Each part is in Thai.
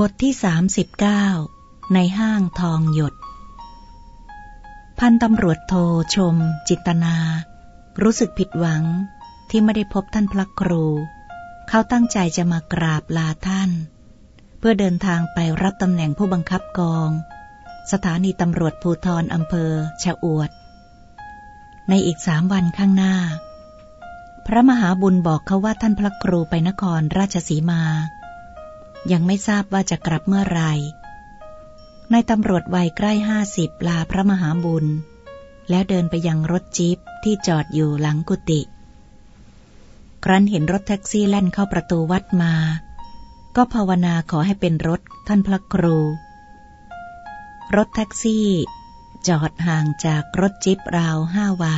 บทที่สามสิบเก้าในห้างทองหยด พันตำรวจโทชม จิตนา รู้สึกผิดหวังที่ไม่ได้พบท่านพระครู เขาตั้งใจจะมากราบลาท่าน เพื่อเดินทางไปรับตำแหน่งผู้บังคับกอง สถานีตำรวจภูทรอำเภอชะอวด ในอีกสามวันข้างหน้า พระมหาบุญบอกเขาว่าท่านพระครูไปนครราชสีมา ยังไม่ทราบว่าจะกลับเมื่อไรนายตำรวจวัยใกล้ห้าสิบลาพระมหาบุญ แล้วเดินไปยังรถจี๊ปที่จอดอยู่หลังกุฏิครั้นเห็นรถแท็กซี่แล่นเข้าประตูวัดมา ก็ภาวนาขอให้เป็นรถท่านพระครู รถแท็กซี่ จอดห่างจากรถจิ๊บราวห้าวา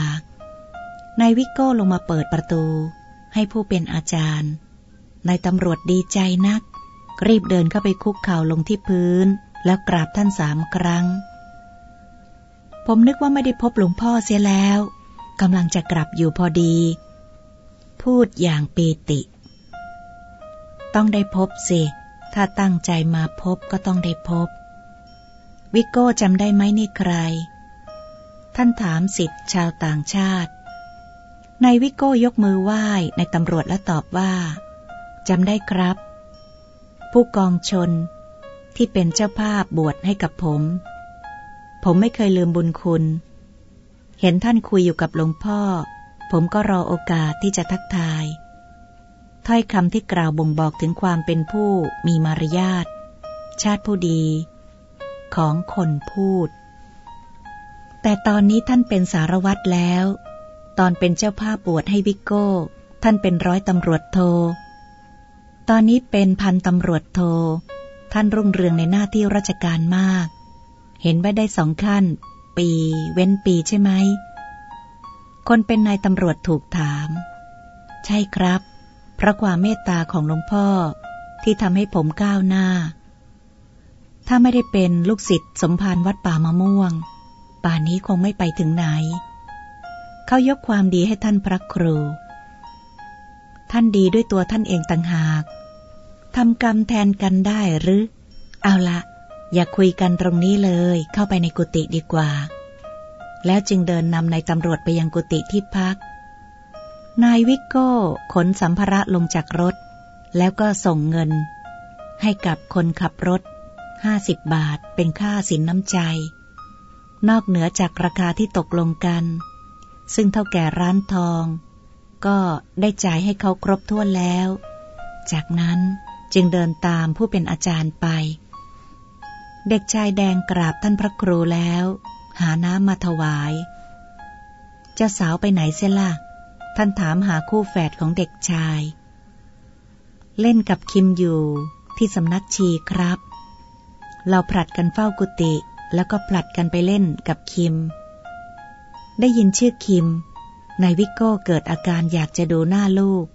นายวิโก้ลงมาเปิดประตู ให้ผู้เป็นอาจารย์นายตำรวจดีใจนัก รีบเดินเข้าไปคุกเข่าลงที่พื้น แล้วกราบท่านสามครั้ง ผมนึกว่าไม่ได้พบหลวงพ่อเสียแล้วกำลังจะกลับอยู่พอดี พูดอย่างปีติ ต้องได้พบสิ ถ้าตั้งใจมาพบก็ต้องได้พบ วิโก้จำได้ไหมนี่ใคร ท่านถามสิทธิ์ชาวต่างชาติในวิโก้ยกมือไหว้ในตำรวจและตอบว่าจำได้ครับ ผู้กองชน ที่เป็นเจ้าภาพบวชให้กับผม ผมไม่เคยลืมบุญคุณ เห็นท่านคุยอยู่กับหลวงพ่อ ผมก็รอโอกาสที่จะทักทาย ถ้อยคำที่กล่าวบ่งบอกถึงความเป็นผู้มีมารยาท ชาติผู้ดี ของคนพูด แต่ตอนนี้ท่านเป็นสารวัตรแล้ว ตอนเป็นเจ้าภาพบวชให้วิกโก้ ท่านเป็นร้อยตำรวจโท ตอนนี้เป็นพันตำรวจโท ท่านรุ่งเรืองในหน้าที่ราชการมาก เห็นไว่าได้สองขั้น ปี เว้นปีใช่ไหม คนเป็นนายตำรวจถูกถาม ใช่ครับ เพราะความเมตตาของหลวงพ่อที่ทำให้ผมก้าวหน้า ถ้าไม่ได้เป็นลูกศิษย์สมภารวัดป่ามะม่วง ป่านนี้คงไม่ไปถึงไหน เขายกความดีให้ท่านพระครู ท่านดีด้วยตัวท่านเองต่างหาก ทำกรรมแทนกันได้หรือ เอาละอย่าคุยกันตรงนี้เลย เข้าไปในกุฏิดีกว่า แล้วจึงเดินนำนายตำรวจไปยังกุฏิที่พัก นายวิกโก้ขนสัมภาระลงจากรถ แล้วก็ส่งเงิน ให้กับคนขับรถห้าสิบบาทเป็นค่าสินน้ำใจ นอกเหนือจากราคาที่ตกลงกัน ซึ่งเท่าแก่ร้านทอง ก็ได้จ่ายให้เขาครบถ้วนแล้ว จากนั้น จึงเดินตามผู้เป็นอาจารย์ไป เด็กชายแดงกราบท่านพระครูแล้ว หาน้ำมาถวาย จะสาวไปไหนเสียละ่ะ ท่านถามหาคู่แฝดของเด็กชาย เล่นกับคิมอยู่ที่สำนักชีครับ เราผลัดกันเฝ้ากุฏิแล้วก็ผลัดกันไปเล่นกับคิม ได้ยินชื่อคิม นายวิโก้เกิดอาการอยากจะดูหน้าลูก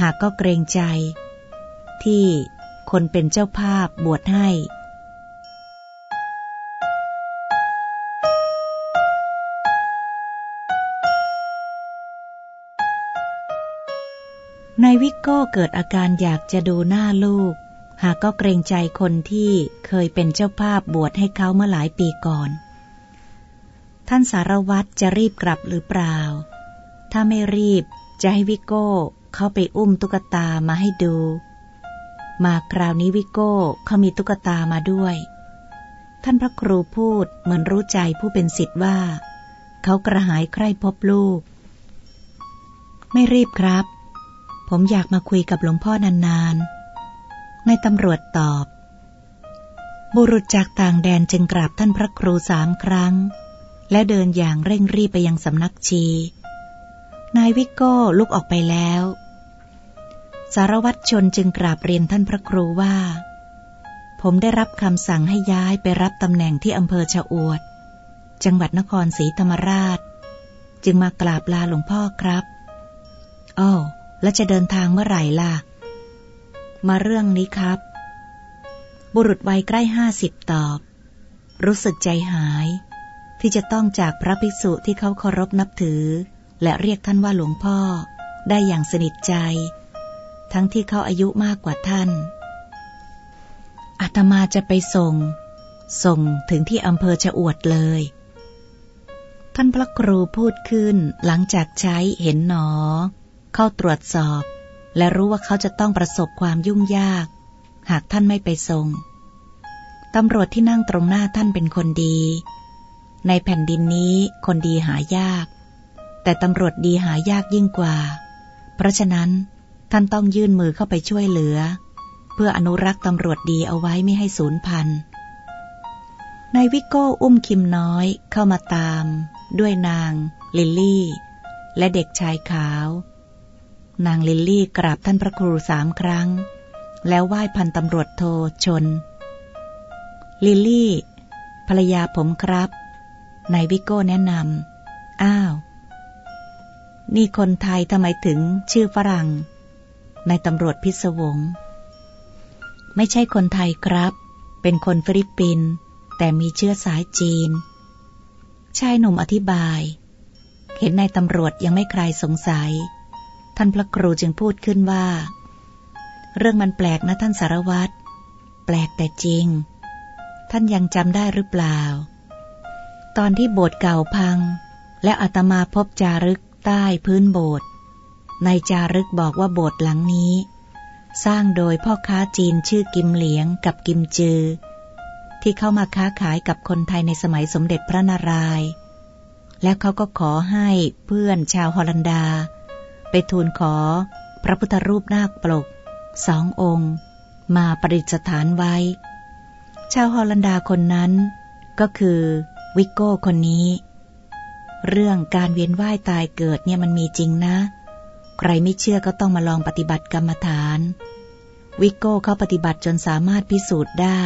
หากก็เกรงใจ ที่คนเป็นเจ้าภาพบวชให้ นายวิกโก้เกิดอาการอยากจะดูหน้าลูก หากก็เกรงใจคนที่เคยเป็นเจ้าภาพบวชให้เขาเมื่อหลายปีก่อน ท่านสารวัตรจะรีบกลับหรือเปล่า ถ้าไม่รีบจะให้วิกโก้เข้าไปอุ้มตุ๊กตามาให้ดู มาคราวนี้วิโก้เขามีตุ๊กตามาด้วย ท่านพระครูพูดเหมือนรู้ใจผู้เป็นสิทธิ์ว่า เขากระหายใคร่พบลูก ไม่รีบครับ ผมอยากมาคุยกับหลวงพ่อนานๆนายตำรวจตอบ บุรุษจากต่างแดนจึงกราบท่านพระครูสามครั้ง และเดินอย่างเร่งรีบไปยังสำนักชีนายวิโก้ลุกออกไปแล้ว สารวัตรชนจึงกราบเรียนท่านพระครูว่า ผมได้รับคำสั่งให้ย้ายไปรับตำแหน่งที่อำเภอชะอวด จังหวัดนครศรีธรรมราช จึงมากราบลาหลวงพ่อครับอ้อแล้วจะเดินทางเมื่อไหร่ล่ะ มาเรื่องนี้ครับ บุรุษวัยใกล้ห้าสิบตอบ รู้สึกใจหาย ที่จะต้องจากพระภิกษุที่เขาเคารพนับถือ และเรียกท่านว่าหลวงพ่อ ได้อย่างสนิทใจ ทั้งที่เขาอายุมากกว่าท่าน อาตมาจะไปส่ง ส่งถึงที่อำเภอชะอวดเลย ท่านพระครูพูดขึ้นหลังจากใช้เห็นหนอ เข้าตรวจสอบ และรู้ว่าเขาจะต้องประสบความยุ่งยาก หากท่านไม่ไปส่งตำรวจที่นั่งตรงหน้าท่านเป็นคนดี ในแผ่นดินนี้คนดีหายาก แต่ตำรวจดีหายากยิ่งกว่า เพราะฉะนั้น ท่านต้องยื่นมือเข้าไปช่วยเหลือ เพื่ออนุรักษ์ตำรวจดีเอาไว้ไม่ให้สูญพันธุ์นายวิโก้อุ้มคิมน้อยเข้ามาตาม ด้วยนาง ลิลลี่ และเด็กชายขาว นางลิลลี่กราบท่านพระครูสามครั้ง แล้วไหว้พันตำรวจโทชน ลิลลี่ ภรรยาผมครับ นายวิโก้แนะนำอ้าว นี่คนไทยทำไมถึงชื่อฝรั่ง นายตำรวจพิศวง ไม่ใช่คนไทยครับ เป็นคนฟิลิปปินส์แต่มีเชื้อสายจีน ชายหนุ่มอธิบาย เห็นนายตำรวจยังไม่ใครสงสัย ท่านพระครูจึงพูดขึ้นว่า เรื่องมันแปลกนะท่านสารวัตร แปลกแต่จริง ท่านยังจำได้หรือเปล่า ตอนที่โบสถ์เก่าพัง และอาตมาพบจารึกใต้พื้นโบสถ์ ในจารึกบอกว่าโบสถ์หลังนี้ สร้างโดยพ่อค้าจีนชื่อกิมเหลียงกับกิมจือ ที่เข้ามาค้าขายกับคนไทยในสมัยสมเด็จพระนารายณ์แล้วเขาก็ขอให้เพื่อนชาวฮอลันดา ไปทูลขอพระพุทธรูปนาคปลกสององค์ มาประดิษฐานไว้ ชาวฮอลันดาคนนั้นก็คือวิโก้คนนี้ เรื่องการเวียนว่ายตายเกิดเนี่ยมันมีจริงนะ ใครไม่เชื่อก็ต้องมาลองปฏิบัติกรรมฐาน วิโก้เขาปฏิบัติจนสามารถพิสูจน์ได้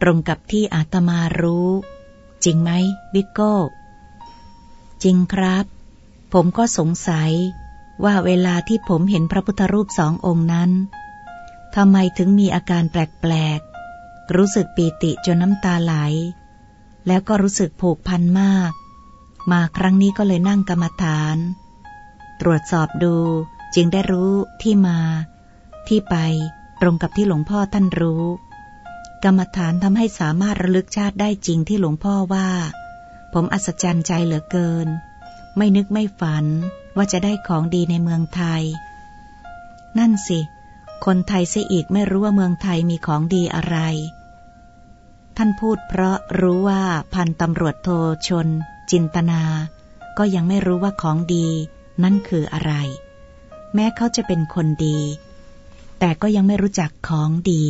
ตรงกับที่อาตมารู้ จริงไหมวิโก้ จริงครับ ผมก็สงสัยว่าเวลาที่ผมเห็นพระพุทธรูปสององค์นั้นทำไมถึงมีอาการแปลกๆ รู้สึกปีติจนน้ำตาไหล แล้วก็รู้สึกผูกพันมาก มาครั้งนี้ก็เลยนั่งกรรมฐาน ตรวจสอบดูจึงได้รู้ที่มา ที่ไปตรงกับที่หลวงพ่อท่านรู้ กรรมฐานทำให้สามารถระลึกชาติได้จริงที่หลวงพ่อว่า ผมอัศจรรย์ใจเหลือเกิน ไม่นึกไม่ฝันว่าจะได้ของดีในเมืองไทย นั่นสิ คนไทยเสียอีกไม่รู้ว่าเมืองไทยมีของดีอะไร ท่านพูดเพราะรู้ว่าพันตำรวจโทชน จินตนา ก็ยังไม่รู้ว่าของดี นั่นคืออะไร แม้เขาจะเป็นคนดี แต่ก็ยังไม่รู้จักของดี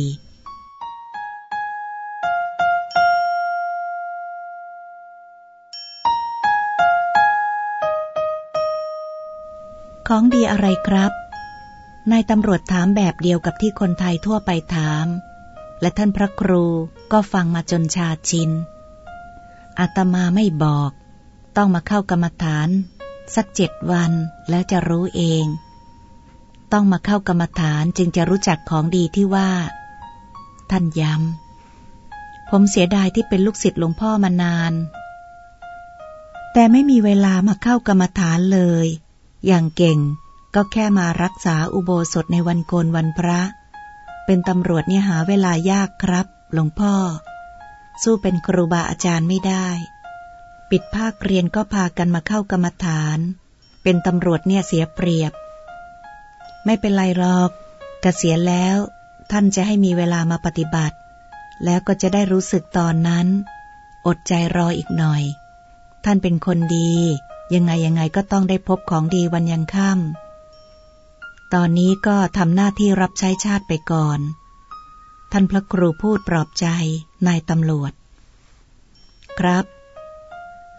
ของดีอะไรครับนายตำรวจถามแบบเดียวกับที่คนไทยทั่วไปถาม และท่านพระครูก็ฟังมาจนชาชินอาตมาไม่บอก ต้องมาเข้ากรรมฐาน สักเจ็ดวันแล้วจะรู้เอง ต้องมาเข้ากรรมฐานจึงจะรู้จักของดีที่ว่า ท่านย้ำ ผมเสียดายที่เป็นลูกศิษย์หลวงพ่อมานาน แต่ไม่มีเวลามาเข้ากรรมฐานเลย อย่างเก่งก็แค่มารักษาอุโบสถในวันโกนวันพระ เป็นตำรวจเนี่ยหาเวลายากครับ หลวงพ่อ สู้เป็นครูบาอาจารย์ไม่ได้ ปิดภาคเรียนก็พากันมาเข้ากรรมฐาน เป็นตำรวจเนี่ยเสียเปรียบ ไม่เป็นไรหรอกกเกษียณแล้ว ท่านจะให้มีเวลามาปฏิบัติ แล้วก็จะได้รู้สึกตอนนั้น อดใจรออีกหน่อย ท่านเป็นคนดี ยังไงยังไงก็ต้องได้พบของดีวันยังค่ำตอนนี้ก็ทำหน้าที่รับใช้ชาติไปก่อน ท่านพระครูพูดปลอบใจนายตำรวจ ครับ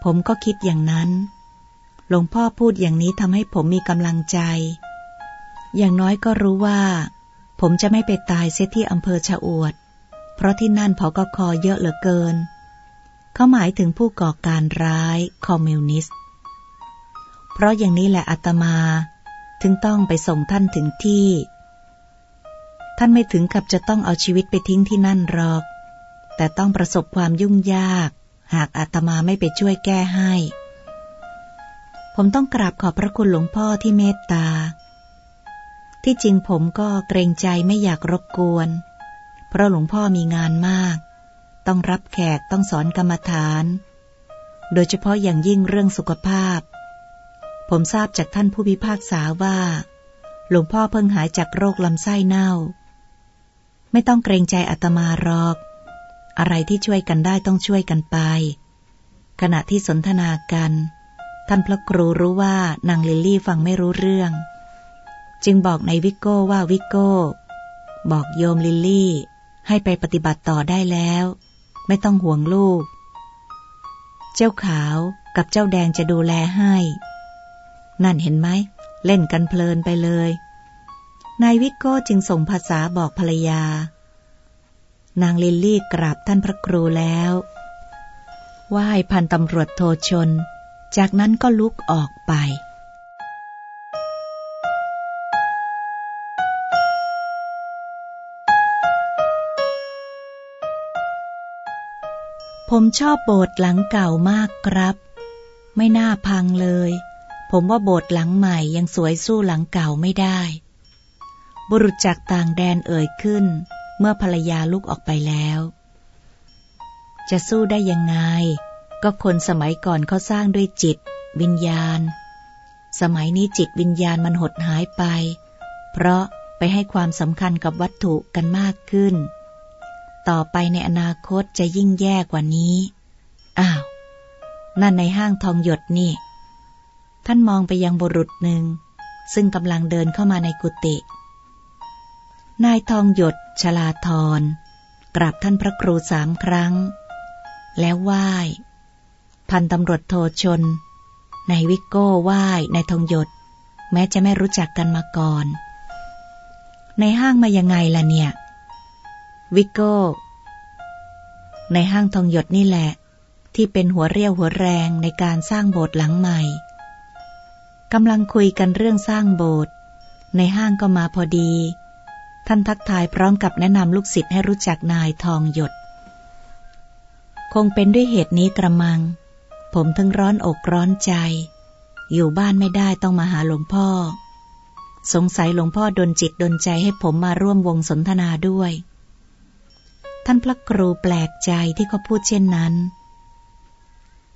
ผมก็คิดอย่างนั้น หลวงพ่อพูดอย่างนี้ทำให้ผมมีกำลังใจ อย่างน้อยก็รู้ว่า ผมจะไม่ไปตายเสียที่อำเภอชะอวด เพราะที่นั่นพอกคอเยอะเหลือเกิน เขาหมายถึงผู้ก่อการร้ายคอมมิวนิสต์ เพราะอย่างนี้แหละอาตมา ถึงต้องไปส่งท่านถึงที่ ท่านไม่ถึงกับจะต้องเอาชีวิตไปทิ้งที่นั่นหรอก แต่ต้องประสบความยุ่งยาก หากอาตมาไม่ไปช่วยแก้ให้ ผมต้องกราบขอบพระคุณหลวงพ่อที่เมตตา ที่จริงผมก็เกรงใจไม่อยากรบกวน เพราะหลวงพ่อมีงานมาก ต้องรับแขกต้องสอนกรรมฐาน โดยเฉพาะอย่างยิ่งเรื่องสุขภาพ ผมทราบจากท่านผู้พิพากษาว่า หลวงพ่อเพิ่งหายจากโรคลำไส้เน่า ไม่ต้องเกรงใจอาตมาหรอก อะไรที่ช่วยกันได้ต้องช่วยกันไป ขณะที่สนทนากัน ท่านพระครูรู้ว่านางลิลลี่ฟังไม่รู้เรื่อง จึงบอกนายวิโก้ว่าวิโก้ บอกโยมลิลลี่ ให้ไปปฏิบัติต่อได้แล้ว ไม่ต้องห่วงลูก เจ้าขาวกับเจ้าแดงจะดูแลให้ นั่นเห็นไหม เล่นกันเพลินไปเลย นายวิโก้จึงส่งภาษาบอกภรรยา นางลิลลี่กราบท่านพระครูแล้วไหว้พันตำรวจโทชน จากนั้นก็ลุกออกไป ผมชอบโบสถ์หลังเก่ามากครับ ไม่น่าพังเลย ผมว่าโบสถ์หลังใหม่ยังสวยสู้หลังเก่าไม่ได้ บุรุษจากต่างแดนเอ่ยขึ้น เมื่อภรรยาลุกออกไปแล้ว จะสู้ได้ยังไง ก็คนสมัยก่อนเขาสร้างด้วยจิต วิญญาณ สมัยนี้จิตวิญญาณมันหดหายไป เพราะไปให้ความสำคัญกับวัตถุกันมากขึ้น ต่อไปในอนาคตจะยิ่งแย่กว่านี้ อ้าว นั่นในห้างทองหยดนี่ ท่านมองไปยังบุรุษหนึ่ง ซึ่งกำลังเดินเข้ามาในกุฏิ นายทองหยดชลาธรกราบท่านพระครูสามครั้ง แล้วไหว้ พันตำรวจโทชนนายวิกโก้ไหว้นายทองหยด แม้จะไม่รู้จักกันมาก่อน ในห้างมายังไงล่ะเนี่ย วิกโก้ ในห้างทองหยดนี่แหละ ที่เป็นหัวเรี่ยวหัวแรงในการสร้างโบสถ์หลังใหม่กำลังคุยกันเรื่องสร้างโบสถ์ในห้างก็มาพอดี ท่านทักทายพร้อมกับแนะนำลูกศิษย์ให้รู้จักนายทองหยด คงเป็นด้วยเหตุนี้กระมัง ผมถึงร้อนอกร้อนใจ อยู่บ้านไม่ได้ต้องมาหาหลวงพ่อ สงสัยหลวงพ่อดนจิตดนใจให้ผมมาร่วมวงสนทนาด้วย ท่านพระครูแปลกใจที่เขาพูดเช่นนั้น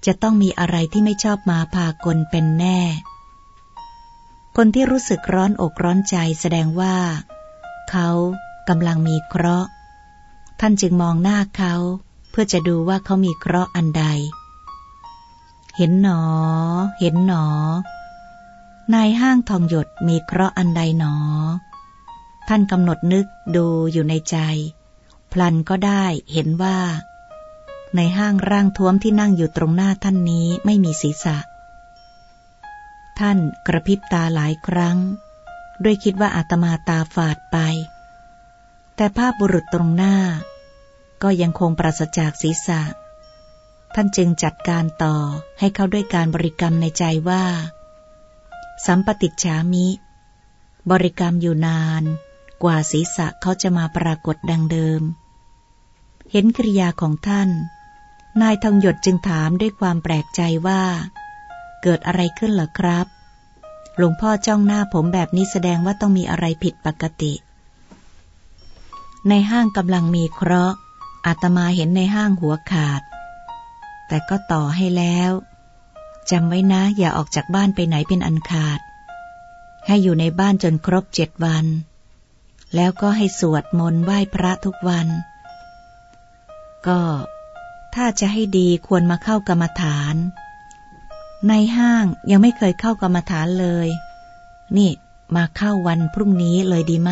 จะต้องมีอะไรที่ไม่ชอบมาพากลเป็นแน่ คนที่รู้สึกร้อนอกร้อนใจแสดงว่า เขากำลังมีเคราะห์ ท่านจึงมองหน้าเขาเพื่อจะดูว่าเขามีเคราะห์อันใด เห็นหนอ เห็นหนอ นายห้างทองหยดมีเคราะห์อันใดหนอ ท่านกำหนดนึกดูอยู่ในใจ พลันก็ได้เห็นว่า ในห้างร่างท้วมที่นั่งอยู่ตรงหน้าท่านนี้ไม่มีศีรษะ ท่านกระพริบตาหลายครั้ง ด้วยคิดว่าอาตมาตาฝาดไป แต่ภาพบุรุษตรงหน้า ก็ยังคงปราศจากศีรษะ ท่านจึงจัดการต่อให้เขาด้วยการบริกรรมในใจว่า สัมปติฉามิ บริกรรมอยู่นาน กว่าศีรษะเขาจะมาปรากฏดังเดิม เห็นกริยาของท่าน นายทองหยดจึงถามด้วยความแปลกใจว่า เกิดอะไรขึ้นเหรอครับ หลวงพ่อจ้องหน้าผมแบบนี้แสดงว่าต้องมีอะไรผิดปกติ ในห้างกำลังมีเคราะห์อาตมาเห็นในห้างหัวขาด แต่ก็ต่อให้แล้วจำไว้นะ อย่าออกจากบ้านไปไหนเป็นอันขาด ให้อยู่ในบ้านจนครบเจ็ดวัน แล้วก็ให้สวดมนต์ไหว้พระทุกวัน ก็ถ้าจะให้ดีควรมาเข้ากรรมฐาน ในห้างยังไม่เคยเข้ากรรมฐานเลย นี่มาเข้าวันพรุ่งนี้เลยดีไหม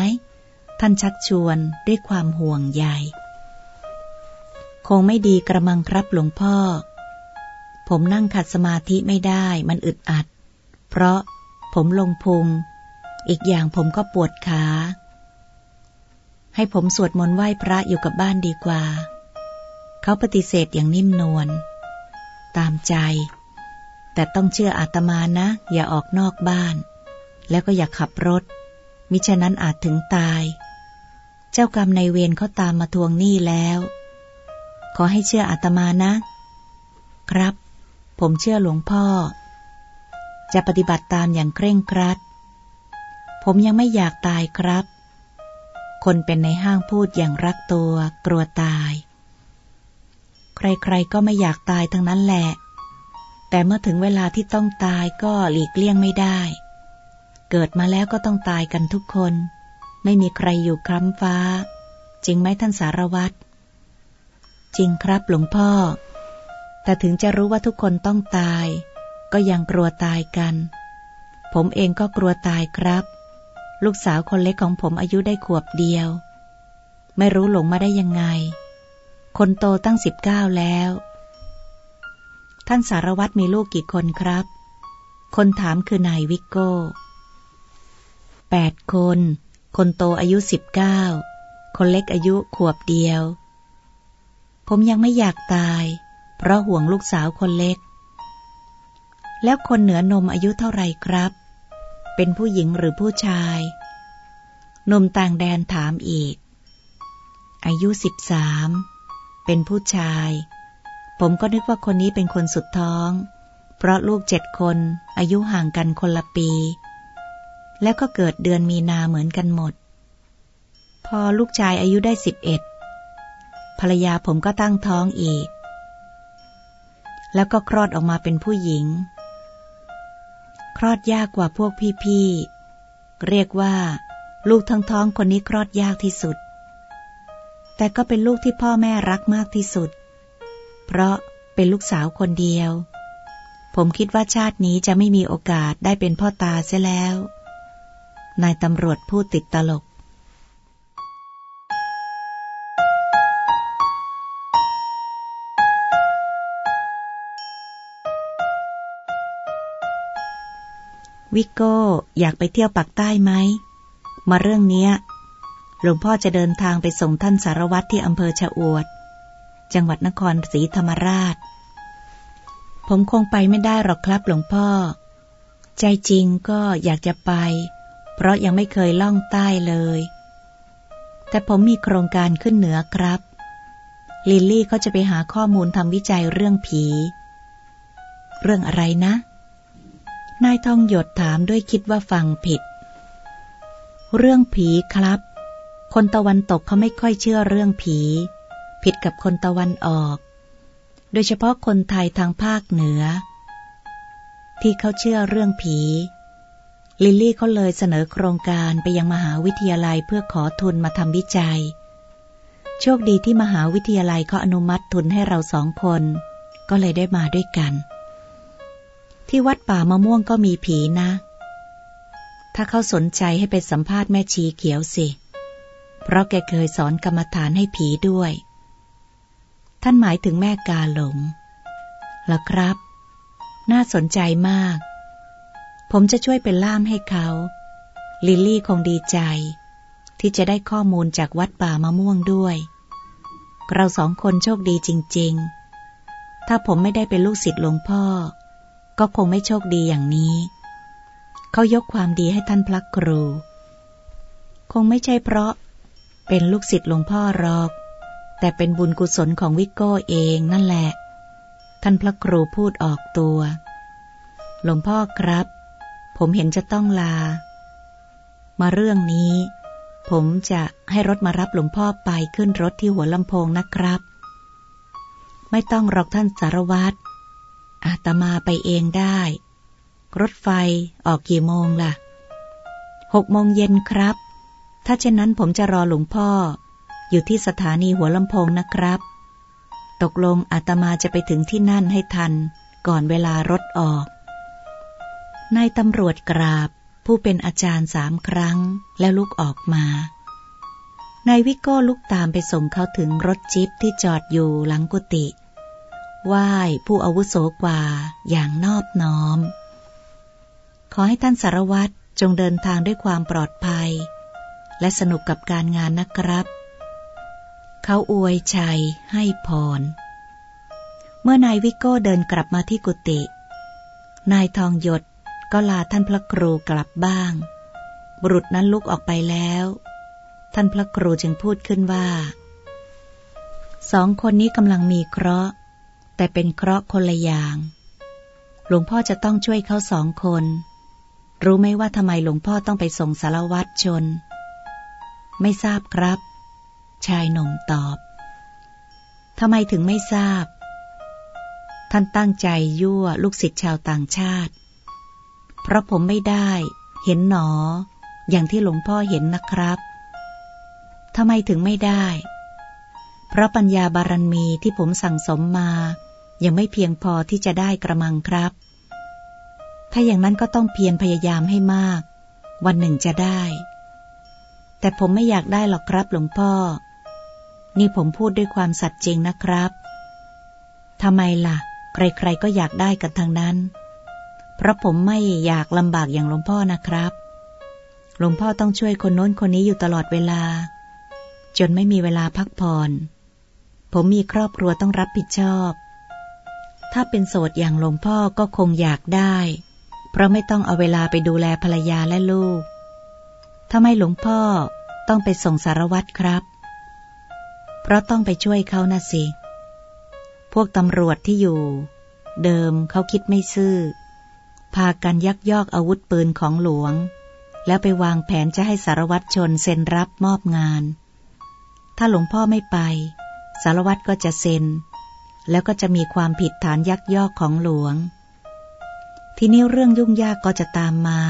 ท่านชักชวนด้วยความห่วงใย คงไม่ดีกระมังครับหลวงพ่อ ผมนั่งขัดสมาธิไม่ได้มันอึดอัด เพราะผมลงพุง อีกอย่างผมก็ปวดขา ให้ผมสวดมนต์ไหว้พระอยู่กับบ้านดีกว่า เขาปฏิเสธอย่างนิ่มนวลตามใจ แต่ต้องเชื่ออาตมานะ อย่าออกนอกบ้าน แล้วก็อย่าขับรถ มิฉะนั้นอาจถึงตาย เจ้ากรรมในเวรเขาตามมาทวงหนี้แล้ว ขอให้เชื่ออาตมานะ ครับ ผมเชื่อหลวงพ่อ จะปฏิบัติตามอย่างเคร่งครัด ผมยังไม่อยากตายครับ คนเป็นในห้างพูดอย่างรักตัว กลัวตาย ใครๆก็ไม่อยากตายทั้งนั้นแหละ แต่เมื่อถึงเวลาที่ต้องตายก็หลีกเลี่ยงไม่ได้ เกิดมาแล้วก็ต้องตายกันทุกคน ไม่มีใครอยู่คล้ำฟ้า จริงไหมท่านสารวัตร จริงครับหลวงพ่อ แต่ถึงจะรู้ว่าทุกคนต้องตาย ก็ยังกลัวตายกัน ผมเองก็กลัวตายครับ ลูกสาวคนเล็กของผมอายุได้ขวบเดียว ไม่รู้หลงมาได้ยังไง คนโตตั้งสิบเก้าแล้ว ท่านสารวัตรมีลูกกี่คนครับ คนถามคือนายวิกโก้แปดคน คนโตอายุสิบเก้า คนเล็กอายุขวบเดียว ผมยังไม่อยากตาย เพราะห่วงลูกสาวคนเล็ก แล้วคนเหนือนมอายุเท่าไรครับ เป็นผู้หญิงหรือผู้ชายนมต่างแดนถามอีก อายุสิบสาม เป็นผู้ชาย ผมก็นึกว่าคนนี้เป็นคนสุดท้อง เพราะลูกเจ็ดคนอายุห่างกันคนละปี แล้วก็เกิดเดือนมีนาเหมือนกันหมด พอลูกชายอายุได้สิบเอ็ดภรรยาผมก็ตั้งท้องอีก แล้วก็คลอดออกมาเป็นผู้หญิง คลอดยากกว่าพวกพี่ๆ เรียกว่าลูกทั้งท้องคนนี้คลอดยากที่สุด แต่ก็เป็นลูกที่พ่อแม่รักมากที่สุด เพราะเป็นลูกสาวคนเดียว ผมคิดว่าชาตินี้จะไม่มีโอกาสได้เป็นพ่อตาเสียแล้ว นายตำรวจพูดติดตลก วิโก้อยากไปเที่ยวปักใต้ไหม มาเรื่องเนี้ยหลวงพ่อจะเดินทางไปส่งท่านสารวัตรที่อำเภอชะอวด จังหวัดนครศรีธรรมราช ผมคงไปไม่ได้หรอกครับหลวงพ่อ ใจจริงก็อยากจะไป เพราะยังไม่เคยล่องใต้เลย แต่ผมมีโครงการขึ้นเหนือครับ ลิลลี่เขาจะไปหาข้อมูลทำวิจัยเรื่องผี เรื่องอะไรนะ นายทองหยดถามด้วยคิดว่าฟังผิด เรื่องผีครับคนตะวันตกเขาไม่ค่อยเชื่อเรื่องผี ผิดกับคนตะวันออก โดยเฉพาะคนไทยทางภาคเหนือ ที่เขาเชื่อเรื่องผี ลิลลี่เขาเลยเสนอโครงการไปยังมหาวิทยาลัยเพื่อขอทุนมาทำวิจัย โชคดีที่มหาวิทยาลัยเขาอนุมัติทุนให้เราสองคน ก็เลยได้มาด้วยกัน ที่วัดป่ามะม่วงก็มีผีนะ ถ้าเขาสนใจให้ไปสัมภาษณ์แม่ชีเขียวสิ เพราะแกเคยสอนกรรมฐานให้ผีด้วย ท่านหมายถึงแม่กาหลงล่ะครับ น่าสนใจมาก ผมจะช่วยเป็นล่ามให้เขา ลิลลี่คงดีใจ ที่จะได้ข้อมูลจากวัดป่ามะม่วงด้วย เราสองคนโชคดีจริง ๆ ถ้าผมไม่ได้เป็นลูกศิษย์หลวงพ่อ ก็คงไม่โชคดีอย่างนี้ เขายกความดีให้ท่านพระครู คงไม่ใช่เพราะเป็นลูกศิษย์หลวงพ่อหรอก แต่เป็นบุญกุศลของวิโก้เองนั่นแหละ ท่านพระครูพูดออกตัว หลวงพ่อครับ ผมเห็นจะต้องลา มาเรื่องนี้ ผมจะให้รถมารับหลวงพ่อไปขึ้นรถที่หัวลำโพงนะครับ ไม่ต้องหรอกท่านสารวัตรอาตมาไปเองได้ รถไฟออกกี่โมงล่ะหกโมงเย็นครับ ถ้าเช่นนั้นผมจะรอหลวงพ่อ อยู่ที่สถานีหัวลำโพงนะครับ ตกลงอาตมาจะไปถึงที่นั่นให้ทัน ก่อนเวลารถออก นายตำรวจกราบ ผู้เป็นอาจารย์สามครั้งแล้วลุกออกมานายวิโก้ลุกตามไปส่งเขาถึงรถจิ๊ปที่จอดอยู่หลังกุฏิไหว้ผู้อาวุโสกว่าอย่างนอบน้อม ขอให้ท่านสารวัตรจงเดินทางด้วยความปลอดภัย และสนุกกับการงานนะครับ เขาอวยชัยให้พร เมื่อนายวิโก้เดินกลับมาที่กุฏินายทองหยดก็ลาท่านพระครูกลับบ้าง บุรุษนั้นลุกออกไปแล้ว ท่านพระครูจึงพูดขึ้นว่า สองคนนี้กำลังมีเคราะห์ แต่เป็นเคราะห์คนละอย่าง หลวงพ่อจะต้องช่วยเขาสองคน รู้ไหมว่าทำไมหลวงพ่อต้องไปส่งสารวัตรชน ไม่ทราบครับ ชายหนุ่มตอบทำไมถึงไม่ทราบ ท่านตั้งใจยั่วลูกศิษย์ชาวต่างชาติ เพราะผมไม่ได้ เห็นหนอ อย่างที่หลวงพ่อเห็นนะครับทำไมถึงไม่ได้ เพราะปัญญาบารมีที่ผมสั่งสมมา ยังไม่เพียงพอที่จะได้กระมังครับ ถ้าอย่างนั้นก็ต้องเพียรพยายามให้มาก วันหนึ่งจะได้ แต่ผมไม่อยากได้หรอกครับหลวงพ่อ นี่ผมพูดด้วยความสัตย์จริงนะครับทำไมล่ะ ใครๆก็อยากได้กันทางนั้น เพราะผมไม่อยากลำบากอย่างหลวงพ่อนะครับ หลวงพ่อต้องช่วยคนโน้นคนนี้อยู่ตลอดเวลา จนไม่มีเวลาพักผ่อน ผมมีครอบครัวต้องรับผิดชอบ ถ้าเป็นโสดอย่างหลวงพ่อก็คงอยากได้ เพราะไม่ต้องเอาเวลาไปดูแลภรรยาและลูกทำไมหลวงพ่อต้องไปส่งสารวัตรครับ เพราะต้องไปช่วยเขานะสิ พวกตำรวจที่อยู่ เดิมเขาคิดไม่ซื่อ พากันยักยอกอาวุธปืนของหลวง แล้วไปวางแผนจะให้สารวัตรชนเซ็นรับมอบงาน ถ้าหลวงพ่อไม่ไป สารวัตรก็จะเซ็น แล้วก็จะมีความผิดฐานยักยอกของหลวง ทีนี้เรื่องยุ่งยากก็จะตามมา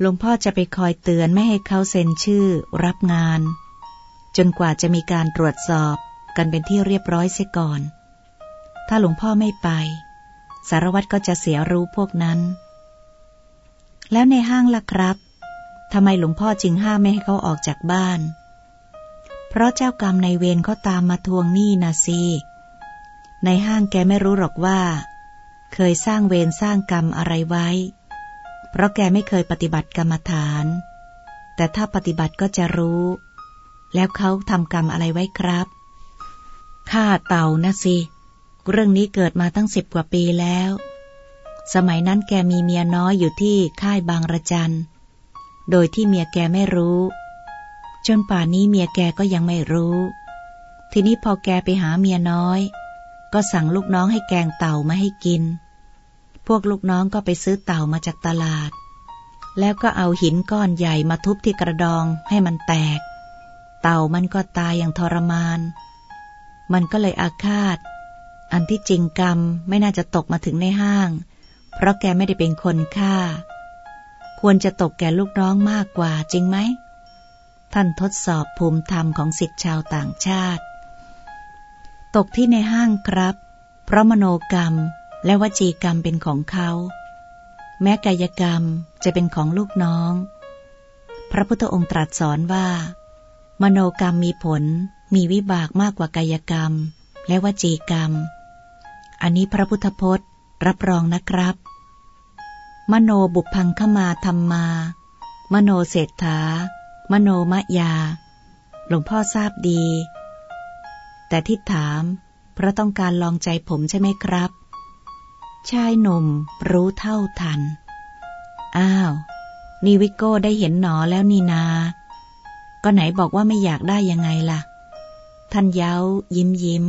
หลวงพ่อจะไปคอยเตือนไม่ให้เขาเซ็นชื่อรับงาน จนกว่าจะมีการตรวจสอบกันเป็นที่เรียบร้อยเสียก่อน ถ้าหลวงพ่อไม่ไป สารวัตรก็จะเสียรู้พวกนั้น แล้วในห้างล่ะครับทำไมหลวงพ่อจึงห้ามไม่ให้เขาออกจากบ้าน เพราะเจ้ากรรมในเวรเขาตามมาทวงหนี้นะสิในห้างแกไม่รู้หรอกว่า เคยสร้างเวรสร้างกรรมอะไรไว้ เพราะแกไม่เคยปฏิบัติกรรมฐาน แต่ถ้าปฏิบัติก็จะรู้ แล้วเขาทำกรรมอะไรไว้ครับฆ่าเต่านะสิ เรื่องนี้เกิดมาตั้งสิบกว่าปีแล้ว สมัยนั้นแกมีเมียน้อยอยู่ที่ค่ายบางระจัน โดยที่เมียแกไม่รู้ จนป่านนี้เมียแกก็ยังไม่รู้ ทีนี้พอแกไปหาเมียน้อย ก็สั่งลูกน้องให้แกงเต่ามาให้กิน พวกลูกน้องก็ไปซื้อเต่ามาจากตลาด แล้วก็เอาหินก้อนใหญ่มาทุบที่กระดองให้มันแตก เต่ามันก็ตายอย่างทรมาน มันก็เลยอาฆาต อันที่จริงกรรมไม่น่าจะตกมาถึงในห้าง เพราะแกไม่ได้เป็นคนฆ่า ควรจะตกแก่ลูกน้องมากกว่าจริงไหม ท่านทดสอบภูมิธรรมของสิทธิชาวต่างชาติ ตกที่ในห้างครับ เพราะมโนกรรมและวจีกรรมเป็นของเขา แม้กายกรรมจะเป็นของลูกน้อง พระพุทธองค์ตรัสสอนว่า มโนกรรมมีผล มีวิบากมากกว่ากายกรรม และวจีกรรม อันนี้พระพุทธพจน์ รับรองนะครับ มโนบุพังขมาธรรมา มโนเศรษฐา มโนมยา หลวงพ่อทราบดี แต่ที่ถาม เพราะต้องการลองใจผมใช่ไหมครับ ชายหนุ่มรู้เท่าทัน อ้าว นี่วิโก้ได้เห็นหนอแล้วนี่นา ก็ไหนบอกว่าไม่อยากได้ยังไงล่ะ ท่านเย้ายิ้มยิ้ม